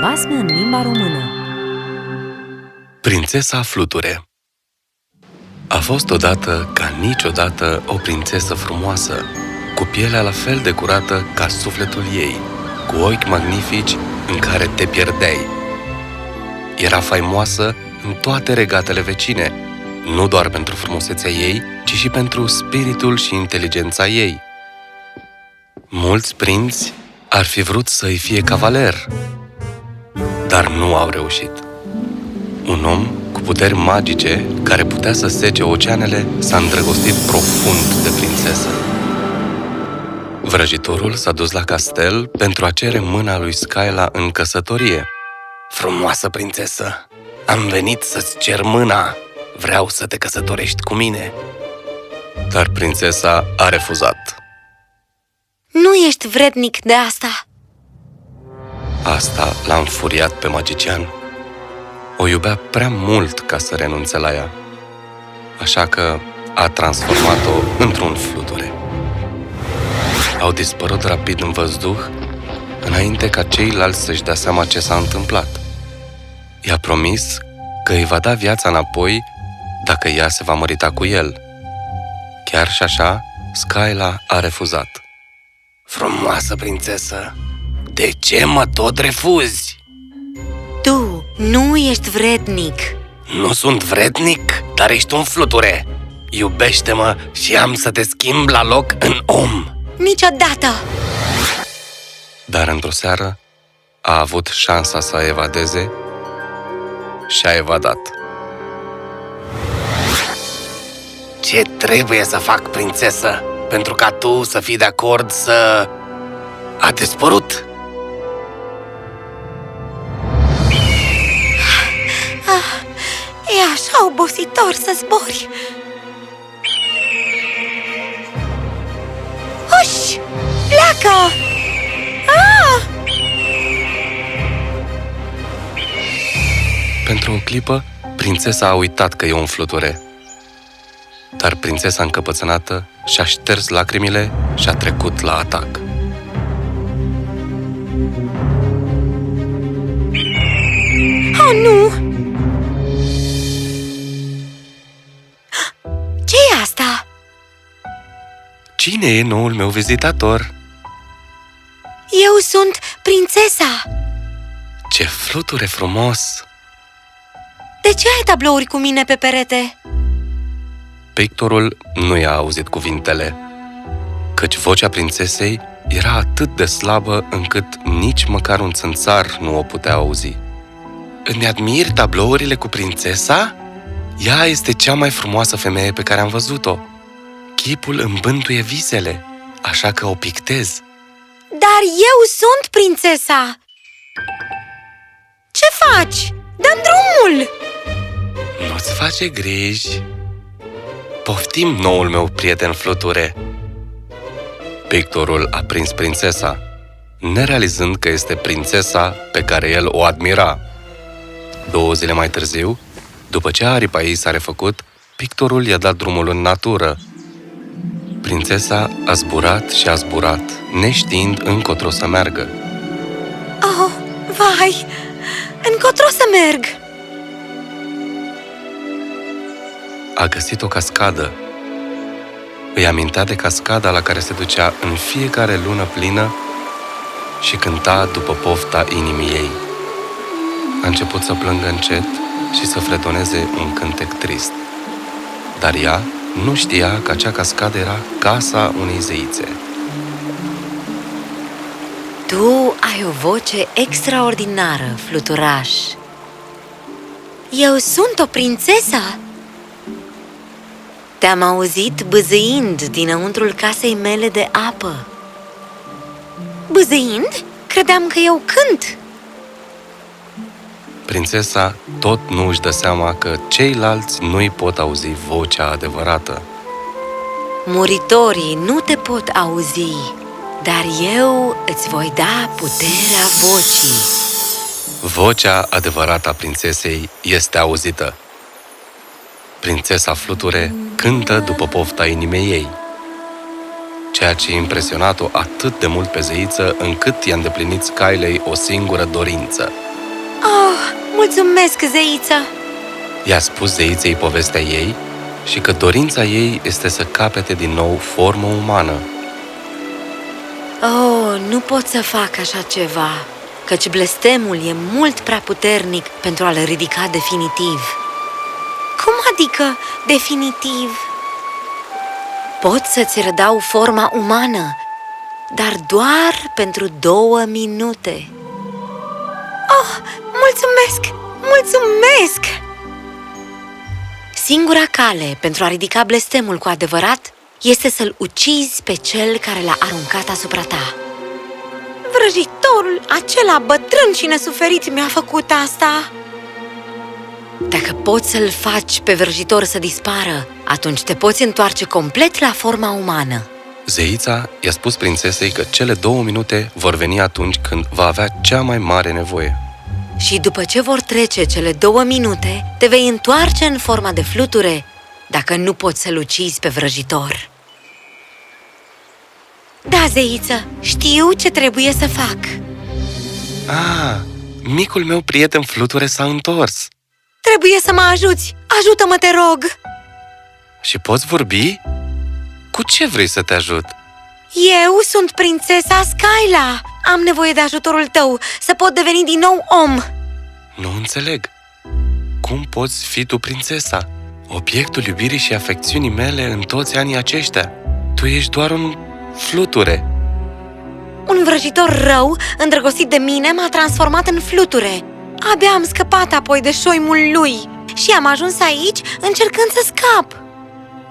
Basme în limba română Prințesa Fluture A fost odată, ca niciodată, o prințesă frumoasă, cu pielea la fel de curată ca sufletul ei, cu ochi magnifici în care te pierdeai. Era faimoasă în toate regatele vecine, nu doar pentru frumusețea ei, ci și pentru spiritul și inteligența ei. Mulți prinți ar fi vrut să-i fie cavaler, dar nu au reușit. Un om cu puteri magice, care putea să sece oceanele, s-a îndrăgostit profund de prințesă. Vrăjitorul s-a dus la castel pentru a cere mâna lui Skyla în căsătorie. Frumoasă prințesă, am venit să-ți cer mâna. Vreau să te căsătorești cu mine. Dar prințesa a refuzat. Nu ești vrednic de asta! Asta l-a înfuriat pe magician. O iubea prea mult ca să renunțe la ea. Așa că a transformat-o într-un fluture. Au dispărut rapid în văzduh, înainte ca ceilalți să-și dea seama ce s-a întâmplat. I-a promis că îi va da viața înapoi dacă ea se va mărita cu el. Chiar și așa, Skyla a refuzat. Frumoasă prințesă, de ce mă tot refuzi? Tu nu ești vrednic! Nu sunt vrednic, dar ești un fluture. Iubește-mă și am să te schimb la loc în om. Niciodată! Dar într-o seară a avut șansa să evadeze și a evadat. Ce trebuie să fac, prințesă, pentru ca tu să fii de acord să... A dispărut? E așa obositor să zbori! Uși! Pleacă! Ah! Pentru o clipă, prințesa a uitat că e un fluture. Dar prințesa încăpățânată și-a șters lacrimile și a trecut la atac. Oh, nu! ce e asta? Cine e noul meu vizitator? Eu sunt prințesa! Ce fluture frumos! De ce ai tablouri cu mine pe perete? Pictorul nu i-a auzit cuvintele, căci vocea prințesei era atât de slabă încât nici măcar un țânțar nu o putea auzi. Îmi admir tablourile cu prințesa? Ea este cea mai frumoasă femeie pe care am văzut-o. Chipul îmi bântuie visele, așa că o pictez. Dar eu sunt prințesa! Ce faci? Dăm drumul! Nu-ți face griji. Poftim noul meu prieten fluture. Pictorul a prins prințesa, nerealizând că este prințesa pe care el o admira. Două zile mai târziu, după ce aripa ei s-a refăcut, pictorul i-a dat drumul în natură. Prințesa a zburat și a zburat, neștiind încotro să meargă. Oh, vai! Încotro să merg! A găsit o cascadă. Îi amintea de cascada la care se ducea în fiecare lună plină și cânta după pofta inimii ei. A început să plângă încet și să fredoneze un cântec trist. Dar ea nu știa că acea cascadă era casa unei zeițe. Tu ai o voce extraordinară, fluturaș Eu sunt o prințesă! Te-am auzit bâzâind dinăuntrul casei mele de apă Bâzâind? Credeam că eu cânt! Prințesa tot nu își dă seama că ceilalți nu-i pot auzi vocea adevărată. Muritorii nu te pot auzi, dar eu îți voi da puterea vocii Vocea adevărată a prințesei este auzită. Prințesa Fluture cântă după pofta inimei ei. ceea ce a impresionat-o atât de mult pe zeiță, încât i-a îndeplinit Skylei o singură dorință. Oh, mulțumesc, zeiță! I-a spus zeiței povestea ei și că dorința ei este să capete din nou formă umană. Oh, nu pot să fac așa ceva, căci blestemul e mult prea puternic pentru a-l ridica definitiv. Cum adică definitiv? Pot să-ți redau forma umană, dar doar pentru două minute. Oh, mulțumesc! Mulțumesc! Singura cale pentru a ridica blestemul cu adevărat este să-l ucizi pe cel care l-a aruncat asupra ta. Vrăjitorul acela bătrân și nesuferit mi-a făcut asta! Dacă poți să-l faci pe vrăjitor să dispară, atunci te poți întoarce complet la forma umană. Zeița i-a spus prințesei că cele două minute vor veni atunci când va avea cea mai mare nevoie. Și după ce vor trece cele două minute, te vei întoarce în forma de fluture, dacă nu poți să-l ucizi pe vrăjitor. Da, zeiță, știu ce trebuie să fac. Ah, micul meu prieten fluture s-a întors. Trebuie să mă ajuți! Ajută-mă, te rog! Și poți vorbi? Cu ce vrei să te ajut? Eu sunt prințesa Skyla! Am nevoie de ajutorul tău să pot deveni din nou om! Nu înțeleg. Cum poți fi tu prințesa? Obiectul iubirii și afecțiunii mele în toți anii aceștia. Tu ești doar un fluture. Un vrăjitor rău, îndrăgostit de mine, m-a transformat în fluture. Abia am scăpat apoi de șoimul lui și am ajuns aici încercând să scap.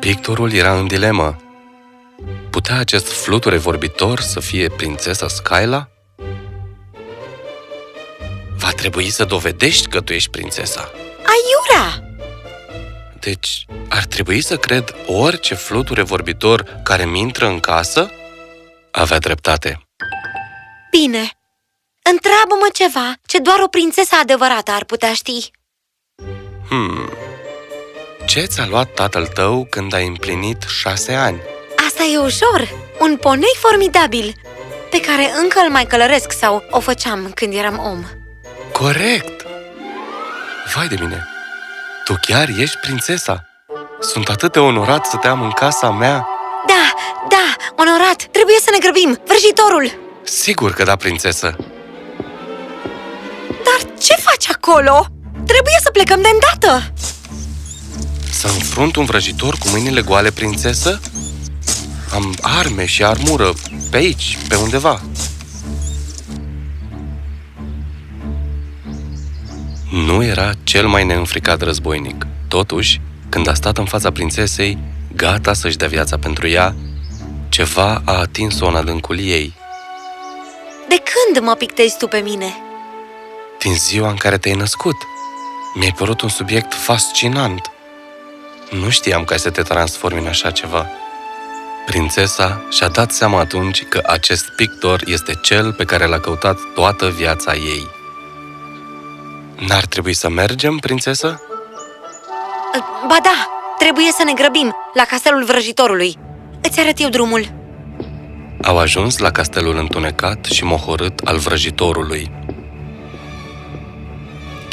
Pictorul era în dilemă. Putea acest fluture vorbitor să fie prințesa Skyla? Va trebui să dovedești că tu ești prințesa. Aiura! Deci, ar trebui să cred orice fluture vorbitor care mi intră în casă? Avea dreptate. Bine, întreabă-mă ceva ce doar o prințesă adevărată ar putea ști. Hmm. Ce ți-a luat tatăl tău când ai împlinit șase ani? Asta e ușor! Un ponei formidabil, pe care încă îl mai călăresc sau o făceam când eram om. Corect! Vai de mine! Tu chiar ești prințesa! Sunt atât de onorat să te am în casa mea! Da, da, onorat! Trebuie să ne grăbim! Vrăjitorul! Sigur că da, prințesă! Dar ce faci acolo? Trebuie să plecăm de îndată! Să înfrunt un vrăjitor cu mâinile goale, prințesă? Am arme și armură pe aici, pe undeva. Nu era cel mai neînfricat războinic. Totuși, când a stat în fața prințesei, gata să-și dea viața pentru ea, ceva a atins-o în adâncul ei. De când mă pictezi tu pe mine? Din ziua în care te-ai născut. Mi-ai părut un subiect fascinant. Nu știam că ai să te transformi în așa ceva. Prințesa și-a dat seama atunci că acest pictor este cel pe care l-a căutat toată viața ei. N-ar trebui să mergem, prințesă? Ba da, trebuie să ne grăbim la castelul vrăjitorului. Îți arăt eu drumul. Au ajuns la castelul întunecat și mohorât al vrăjitorului.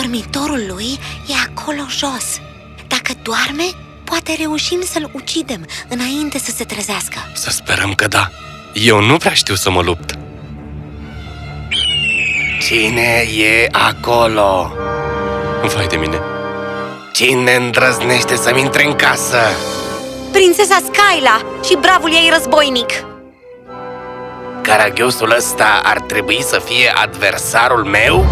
Dormitorul lui e acolo jos. Dacă doarme, poate reușim să-l ucidem înainte să se trezească. Să sperăm că da. Eu nu prea știu să mă lupt. Cine e acolo? Vai de mine. Cine îndrăznește să-mi intre în casă? Prințesa Skyla și bravul ei războinic. Caragiosul ăsta ar trebui să fie adversarul meu?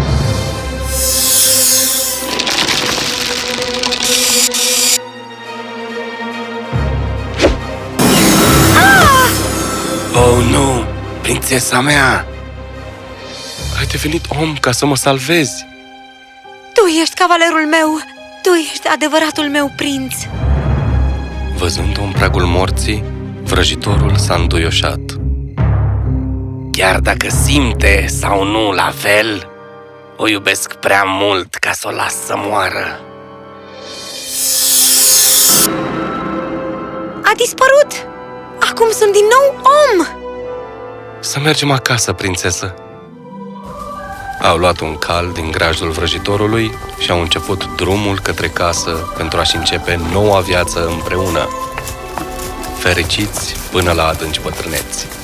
Prințesa mea! Ai devenit om ca să mă salvezi! Tu ești cavalerul meu! Tu ești adevăratul meu prinț! Văzând-o în pragul morții, vrăjitorul s-a înduioșat. Chiar dacă simte sau nu la fel, o iubesc prea mult ca să o las să moară. A dispărut! Acum sunt din nou om! Să mergem acasă, prințesă. Au luat un cal din grajdul vrăjitorului și au început drumul către casă pentru a-și începe noua viață împreună. Fericiți până la adânci bătrâneți.